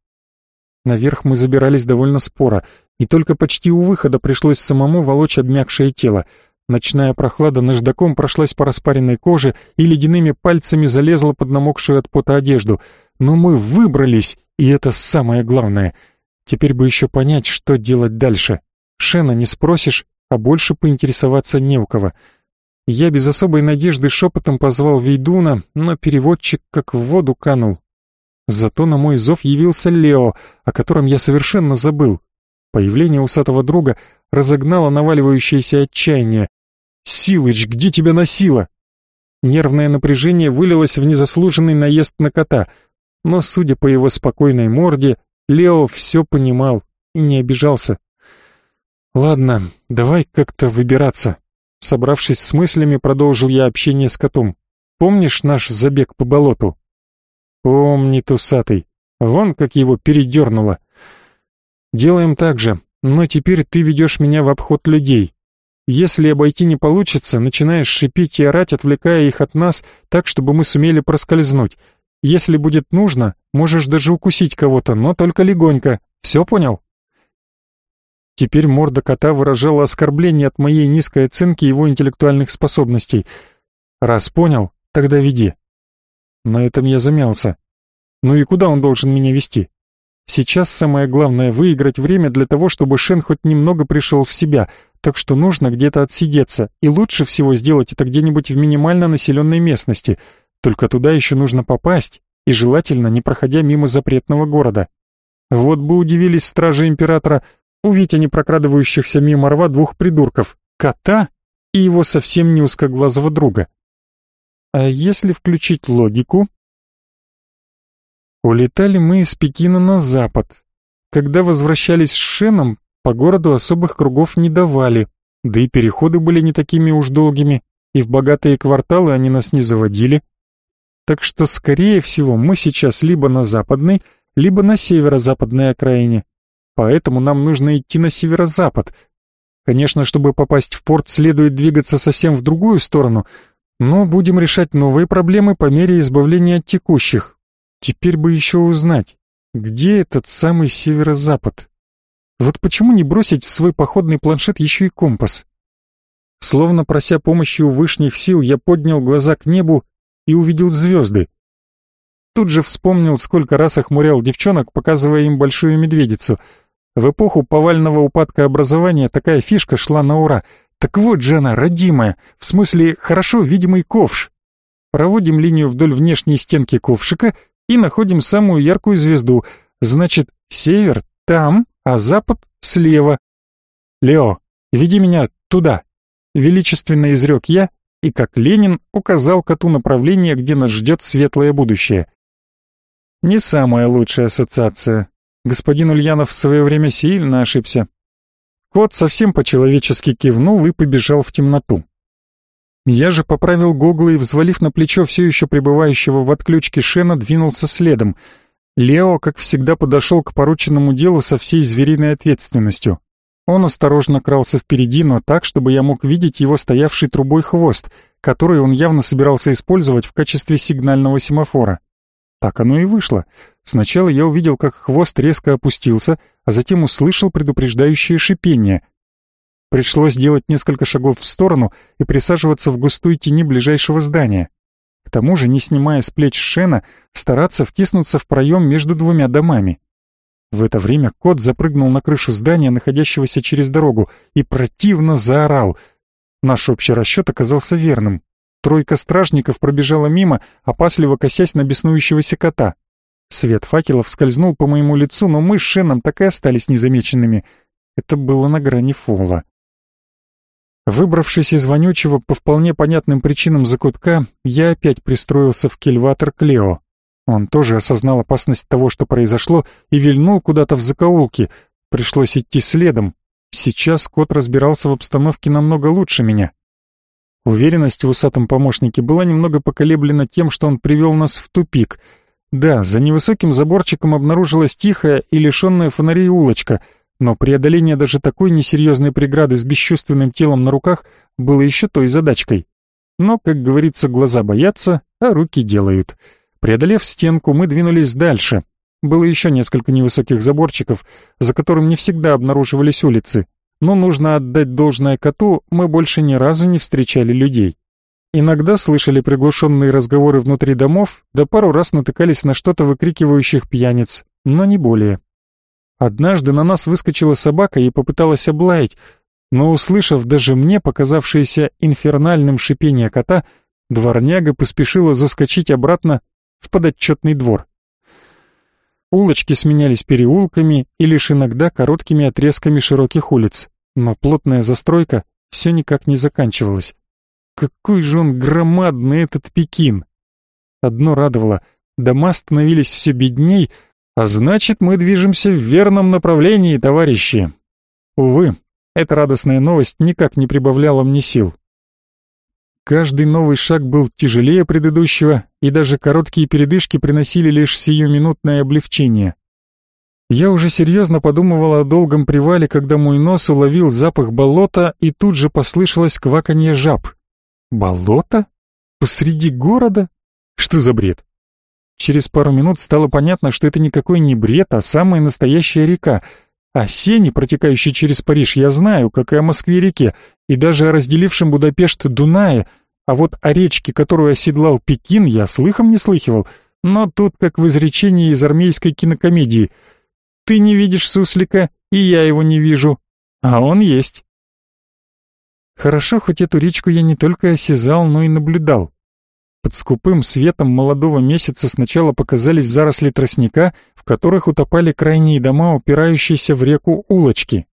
Наверх мы забирались довольно споро, и только почти у выхода пришлось самому волочь обмякшее тело. Ночная прохлада наждаком прошлась по распаренной коже и ледяными пальцами залезла под намокшую от пота одежду. Но мы выбрались, и это самое главное. Теперь бы еще понять, что делать дальше. Шена не спросишь, а больше поинтересоваться не у кого. Я без особой надежды шепотом позвал Вейдуна, но переводчик как в воду канул. Зато на мой зов явился Лео, о котором я совершенно забыл. Появление усатого друга разогнало наваливающееся отчаяние. «Силыч, где тебя носило?» Нервное напряжение вылилось в незаслуженный наезд на кота, но, судя по его спокойной морде, Лео все понимал и не обижался. «Ладно, давай как-то выбираться». Собравшись с мыслями, продолжил я общение с котом. «Помнишь наш забег по болоту?» Помнит усатый. Вон как его передернуло. Делаем так же, но теперь ты ведешь меня в обход людей. Если обойти не получится, начинаешь шипеть и орать, отвлекая их от нас, так, чтобы мы сумели проскользнуть. Если будет нужно, можешь даже укусить кого-то, но только легонько. Все понял? Теперь морда кота выражала оскорбление от моей низкой оценки его интеллектуальных способностей. Раз понял, тогда веди. На этом я замялся. Ну и куда он должен меня вести? Сейчас самое главное — выиграть время для того, чтобы Шен хоть немного пришел в себя, так что нужно где-то отсидеться, и лучше всего сделать это где-нибудь в минимально населенной местности. Только туда еще нужно попасть, и желательно не проходя мимо запретного города. Вот бы удивились стражи Императора, увидеть они прокрадывающихся мимо рва двух придурков — кота и его совсем не узкоглазого друга. А если включить логику? Улетали мы из Пекина на запад. Когда возвращались с Шеном, по городу особых кругов не давали, да и переходы были не такими уж долгими, и в богатые кварталы они нас не заводили. Так что, скорее всего, мы сейчас либо на западной, либо на северо-западной окраине. Поэтому нам нужно идти на северо-запад. Конечно, чтобы попасть в порт, следует двигаться совсем в другую сторону — но будем решать новые проблемы по мере избавления от текущих. Теперь бы еще узнать, где этот самый северо-запад? Вот почему не бросить в свой походный планшет еще и компас? Словно прося помощи у вышних сил, я поднял глаза к небу и увидел звезды. Тут же вспомнил, сколько раз охмурял девчонок, показывая им большую медведицу. В эпоху повального упадка образования такая фишка шла на ура — так вот же она, родимая, в смысле хорошо видимый ковш. Проводим линию вдоль внешней стенки ковшика и находим самую яркую звезду. Значит, север там, а запад слева. Лео, веди меня туда. Величественно изрек я, и как Ленин указал коту направление, где нас ждет светлое будущее. Не самая лучшая ассоциация. Господин Ульянов в свое время сильно ошибся. Кот совсем по-человечески кивнул и побежал в темноту. Я же поправил гоглы и, взвалив на плечо все еще пребывающего в отключке Шена, двинулся следом. Лео, как всегда, подошел к порученному делу со всей звериной ответственностью. Он осторожно крался впереди, но так, чтобы я мог видеть его стоявший трубой хвост, который он явно собирался использовать в качестве сигнального семафора. Так оно и вышло. Сначала я увидел, как хвост резко опустился, а затем услышал предупреждающее шипение. Пришлось делать несколько шагов в сторону и присаживаться в густой тени ближайшего здания. К тому же, не снимая с плеч Шена, стараться втиснуться в проем между двумя домами. В это время кот запрыгнул на крышу здания, находящегося через дорогу, и противно заорал. Наш общий расчет оказался верным. Тройка стражников пробежала мимо, опасливо косясь на беснующегося кота. Свет факелов скользнул по моему лицу, но мы с Шеном так и остались незамеченными. Это было на грани фола. Выбравшись из вонючего по вполне понятным причинам закутка, я опять пристроился в кильватор Клео. Он тоже осознал опасность того, что произошло, и вильнул куда-то в закоулки. Пришлось идти следом. Сейчас кот разбирался в обстановке намного лучше меня. Уверенность в усатом помощнике была немного поколеблена тем, что он привел нас в тупик. Да, за невысоким заборчиком обнаружилась тихая и лишенная фонарей улочка, но преодоление даже такой несерьезной преграды с бесчувственным телом на руках было еще той задачкой. Но, как говорится, глаза боятся, а руки делают. Преодолев стенку, мы двинулись дальше. Было еще несколько невысоких заборчиков, за которым не всегда обнаруживались улицы, но нужно отдать должное коту, мы больше ни разу не встречали людей. Иногда слышали приглушенные разговоры внутри домов, да пару раз натыкались на что-то выкрикивающих пьяниц, но не более. Однажды на нас выскочила собака и попыталась облаять, но, услышав даже мне показавшееся инфернальным шипение кота, дворняга поспешила заскочить обратно в подотчетный двор. Улочки сменялись переулками и лишь иногда короткими отрезками широких улиц, но плотная застройка все никак не заканчивалась. Какой же он громадный этот Пекин! Одно радовало, дома становились все бедней, а значит, мы движемся в верном направлении, товарищи. Увы, эта радостная новость никак не прибавляла мне сил. Каждый новый шаг был тяжелее предыдущего, и даже короткие передышки приносили лишь сиюминутное облегчение. Я уже серьезно подумывал о долгом привале, когда мой нос уловил запах болота, и тут же послышалось кваканье жаб. Болото? Посреди города? Что за бред? Через пару минут стало понятно, что это никакой не бред, а самая настоящая река. О Сене, протекающей через Париж, я знаю, как и о Москве-реке, и даже о разделившем Будапешт Дунае, а вот о речке, которую оседлал Пекин, я слыхом не слыхивал, но тут как в изречении из армейской кинокомедии. «Ты не видишь суслика, и я его не вижу, а он есть». Хорошо, хоть эту речку я не только осязал, но и наблюдал. Под скупым светом молодого месяца сначала показались заросли тростника, в которых утопали крайние дома, упирающиеся в реку улочки.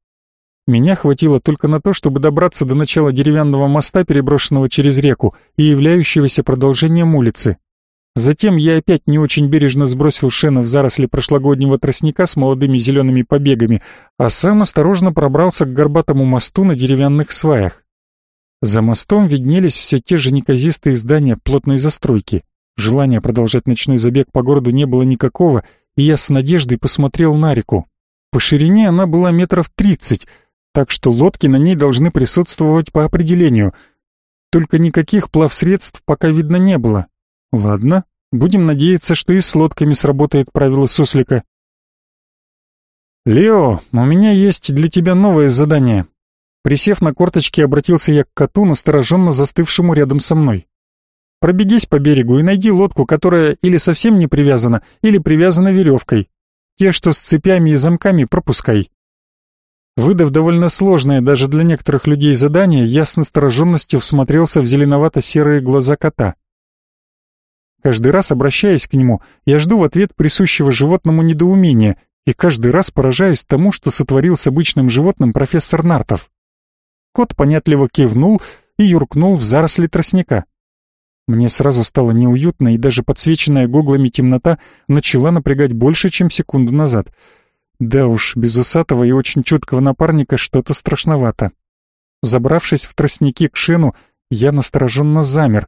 Меня хватило только на то, чтобы добраться до начала деревянного моста, переброшенного через реку и являющегося продолжением улицы. Затем я опять не очень бережно сбросил Шена в заросли прошлогоднего тростника с молодыми зелеными побегами, а сам осторожно пробрался к горбатому мосту на деревянных сваях. За мостом виднелись все те же неказистые здания плотной застройки. Желания продолжать ночной забег по городу не было никакого, и я с надеждой посмотрел на реку. По ширине она была метров тридцать, так что лодки на ней должны присутствовать по определению. Только никаких плавсредств пока видно не было. Ладно, будем надеяться, что и с лодками сработает правило суслика. «Лео, у меня есть для тебя новое задание». Присев на корточки, обратился я к коту, настороженно застывшему рядом со мной. «Пробегись по берегу и найди лодку, которая или совсем не привязана, или привязана веревкой. Те, что с цепями и замками, пропускай. Выдав довольно сложное даже для некоторых людей задание, я с настороженностью всмотрелся в зеленовато-серые глаза кота. Каждый раз, обращаясь к нему, я жду в ответ присущего животному недоумения и каждый раз поражаюсь тому, что сотворил с обычным животным профессор Нартов. Кот понятливо кивнул и юркнул в заросли тростника. Мне сразу стало неуютно, и даже подсвеченная гоглами темнота начала напрягать больше, чем секунду назад — да уж, без усатого и очень чуткого напарника что-то страшновато. Забравшись в тростники к шину, я настороженно замер,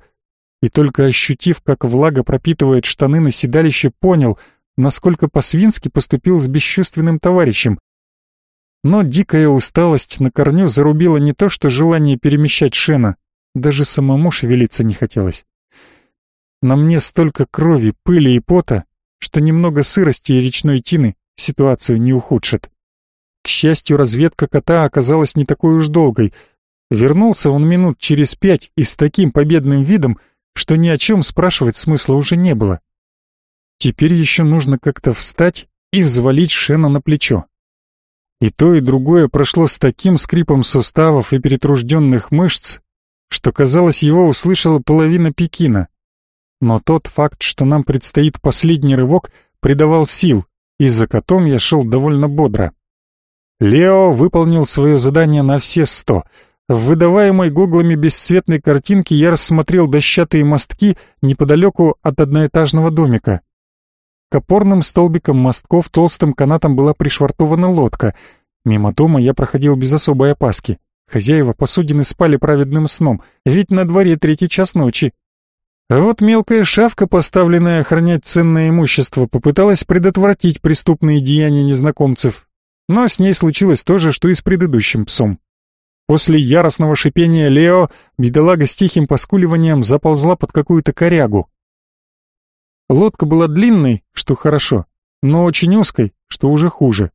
и только ощутив, как влага пропитывает штаны на седалище, понял, насколько по-свински поступил с бесчувственным товарищем. Но дикая усталость на корню зарубила не то что желание перемещать шина, даже самому шевелиться не хотелось. На мне столько крови, пыли и пота, что немного сырости и речной тины ситуацию не ухудшит. К счастью, разведка кота оказалась не такой уж долгой. Вернулся он минут через пять и с таким победным видом, что ни о чем спрашивать смысла уже не было. Теперь еще нужно как-то встать и взвалить Шена на плечо. И то, и другое прошло с таким скрипом суставов и перетружденных мышц, что, казалось, его услышала половина Пекина. Но тот факт, что нам предстоит последний рывок, придавал сил и за котом я шел довольно бодро. Лео выполнил свое задание на все сто, В выдаваемой гоглами бесцветной картинке я рассмотрел дощатые мостки неподалеку от одноэтажного домика. К опорным столбикам мостков толстым канатом была пришвартована лодка. Мимо дома я проходил без особой опаски. Хозяева посудины спали праведным сном, ведь на дворе третий час ночи. А вот мелкая шавка, поставленная охранять ценное имущество, попыталась предотвратить преступные деяния незнакомцев. Но с ней случилось то же, что и с предыдущим псом. После яростного шипения Лео бедолага с тихим поскуливанием заползла под какую-то корягу. Лодка была длинной, что хорошо, но очень узкой, что уже хуже.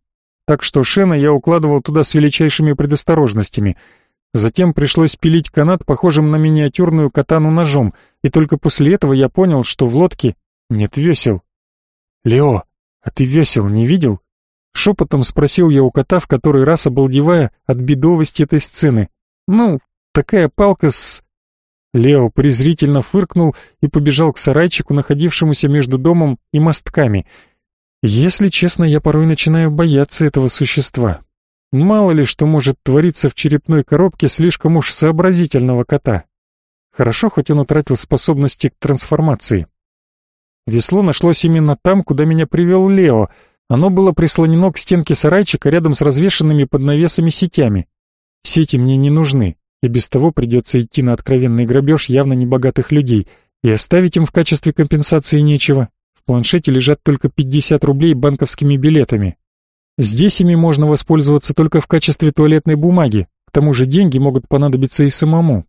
Так что Шена я укладывал туда с величайшими предосторожностями. Затем пришлось пилить канат, похожим на миниатюрную катану ножом, и только после этого я понял, что в лодке нет весел. «Лео, а ты весел не видел?» Шепотом спросил я у кота, в который раз обалдевая от бедовости этой сцены. «Ну, такая палка с...» Лео презрительно фыркнул и побежал к сарайчику, находившемуся между домом и мостками. Если честно, я порой начинаю бояться этого существа. Мало ли что может твориться в черепной коробке слишком уж сообразительного кота. Хорошо, хоть он утратил способности к трансформации. Весло нашлось именно там, куда меня привел Лео. Оно было прислонено к стенке сарайчика рядом с развешанными под навесами сетями. Сети мне не нужны и без того придется идти на откровенный грабеж явно небогатых людей, и оставить им в качестве компенсации нечего. В планшете лежат только 50 рублей банковскими билетами. Здесь ими можно воспользоваться только в качестве туалетной бумаги, к тому же деньги могут понадобиться и самому.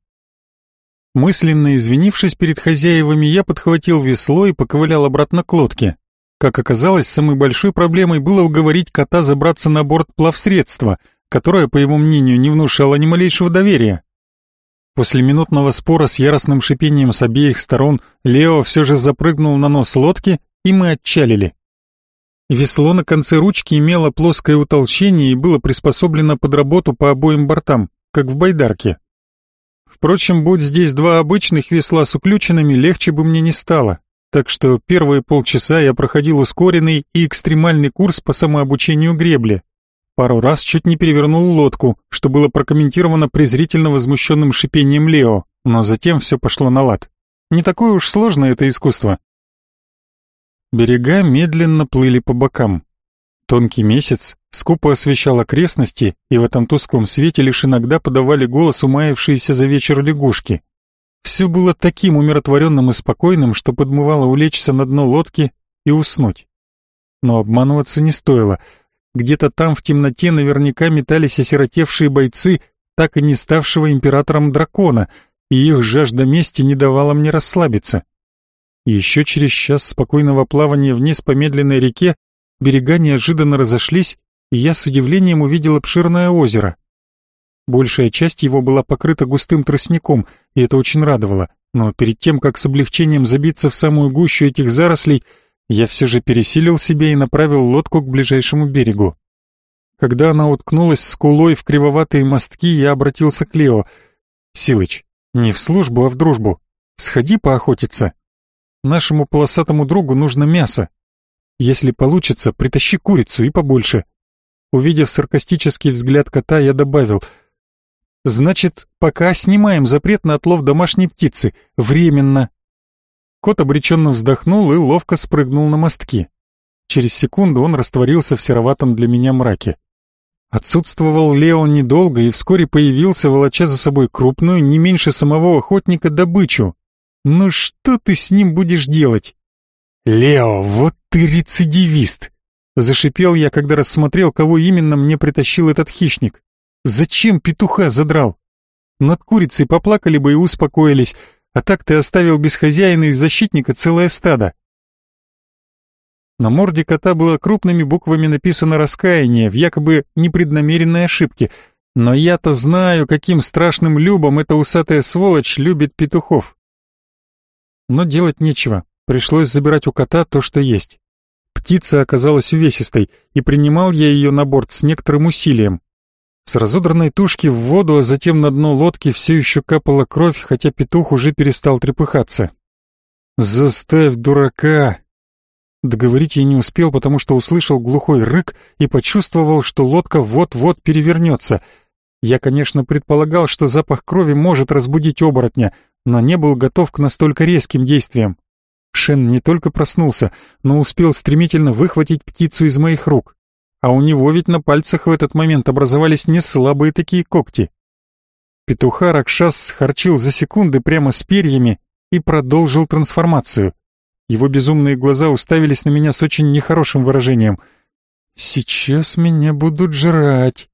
Мысленно извинившись перед хозяевами, я подхватил весло и поковылял обратно к лодке. Как оказалось, самой большой проблемой было уговорить кота забраться на борт плавсредства, которое, по его мнению, не внушало ни малейшего доверия. После минутного спора с яростным шипением с обеих сторон Лео все же запрыгнул на нос лодки, и мы отчалили. Весло на конце ручки имело плоское утолщение и было приспособлено под работу по обоим бортам, как в байдарке. Впрочем, будь здесь два обычных весла с уключенными, легче бы мне не стало, так что первые полчаса я проходил ускоренный и экстремальный курс по самообучению гребли, Пару раз чуть не перевернул лодку, что было прокомментировано презрительно возмущенным шипением Лео, но затем все пошло на лад. Не такое уж сложное это искусство. Берега медленно плыли по бокам. Тонкий месяц скупо освещал окрестности, и в этом тусклом свете лишь иногда подавали голос умаявшиеся за вечер лягушки. Все было таким умиротворенным и спокойным, что подмывало улечься на дно лодки и уснуть. Но обманываться не стоило — где-то там в темноте наверняка метались осиротевшие бойцы, так и не ставшего императором дракона, и их жажда мести не давала мне расслабиться. Еще через час спокойного плавания вниз по медленной реке берега неожиданно разошлись, и я с удивлением увидел обширное озеро. Большая часть его была покрыта густым тростником, и это очень радовало, но перед тем, как с облегчением забиться в самую гущу этих зарослей, я все же пересилил себя и направил лодку к ближайшему берегу. Когда она уткнулась скулой в кривоватые мостки, я обратился к Лео. «Силыч, не в службу, а в дружбу. Сходи поохотиться. Нашему полосатому другу нужно мясо. Если получится, притащи курицу и побольше». Увидев саркастический взгляд кота, я добавил «Значит, пока снимаем запрет на отлов домашней птицы, временно, Кот обреченно вздохнул и ловко спрыгнул на мостки. Через секунду он растворился в сероватом для меня мраке. Отсутствовал Леон недолго и вскоре появился, волоча за собой крупную, не меньше самого охотника, добычу. «Ну что ты с ним будешь делать?» «Лео, вот ты рецидивист!» Зашипел я, когда рассмотрел, кого именно мне притащил этот хищник. «Зачем петуха задрал?» Над курицей поплакали бы и успокоились, а так ты оставил без хозяина и защитника целое стадо. На морде кота было крупными буквами написано раскаяние в якобы непреднамеренной ошибке, но я-то знаю, каким страшным любом эта усатая сволочь любит петухов. Но делать нечего, пришлось забирать у кота то, что есть. Птица оказалась увесистой, и принимал я ее на борт с некоторым усилием. С разодранной тушки в воду, а затем на дно лодки все еще капала кровь, хотя петух уже перестал трепыхаться. «Заставь дурака!» Договорить я не успел, потому что услышал глухой рык и почувствовал, что лодка вот-вот перевернется. Я, конечно, предполагал, что запах крови может разбудить оборотня, но не был готов к настолько резким действиям. Шен не только проснулся, но успел стремительно выхватить птицу из моих рук. А у него ведь на пальцах в этот момент образовались не слабые такие когти. Петуха Ракшас схорчил за секунды прямо с перьями и продолжил трансформацию. Его безумные глаза уставились на меня с очень нехорошим выражением. «Сейчас меня будут жрать».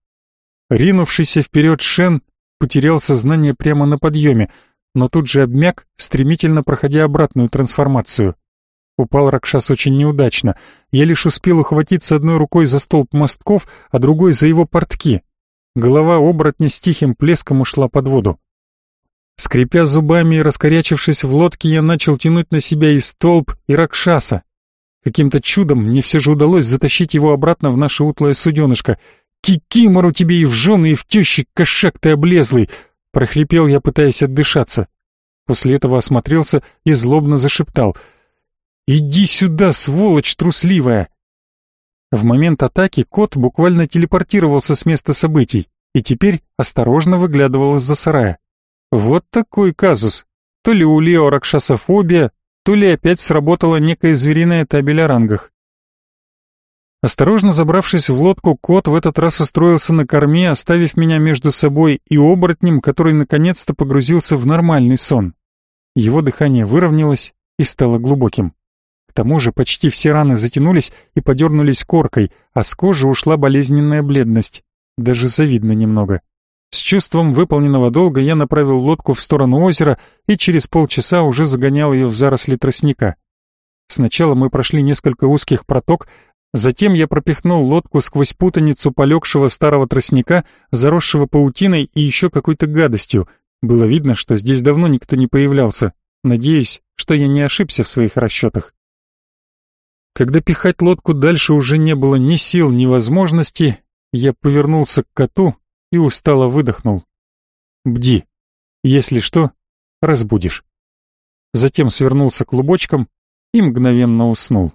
Ринувшийся вперед Шен потерял сознание прямо на подъеме, но тут же обмяк, стремительно проходя обратную трансформацию. Упал Ракшас очень неудачно. Я лишь успел ухватиться одной рукой за столб мостков, а другой за его портки. Голова оборотня с тихим плеском ушла под воду. Скрипя зубами и раскорячившись в лодке, я начал тянуть на себя и столб, и Ракшаса. Каким-то чудом мне все же удалось затащить его обратно в наше утлое суденышко. «Кикимору тебе и в жены, и в тещи, кошак ты облезлый!» — прохрипел я, пытаясь отдышаться. После этого осмотрелся и злобно зашептал. «Иди сюда, сволочь трусливая!» В момент атаки кот буквально телепортировался с места событий и теперь осторожно выглядывал из-за сарая. Вот такой казус. То ли у Лео ракшасофобия, то ли опять сработала некая звериная табель о рангах. Осторожно забравшись в лодку, кот в этот раз устроился на корме, оставив меня между собой и оборотнем, который наконец-то погрузился в нормальный сон. Его дыхание выровнялось и стало глубоким. К тому же почти все раны затянулись и подернулись коркой, а с кожи ушла болезненная бледность. Даже завидно немного. С чувством выполненного долга я направил лодку в сторону озера и через полчаса уже загонял ее в заросли тростника. Сначала мы прошли несколько узких проток, затем я пропихнул лодку сквозь путаницу полегшего старого тростника, заросшего паутиной и еще какой-то гадостью. Было видно, что здесь давно никто не появлялся. Надеюсь, что я не ошибся в своих расчетах. Когда пихать лодку дальше уже не было ни сил, ни возможности, я повернулся к коту и устало выдохнул. «Бди, если что, разбудишь». Затем свернулся клубочком и мгновенно уснул.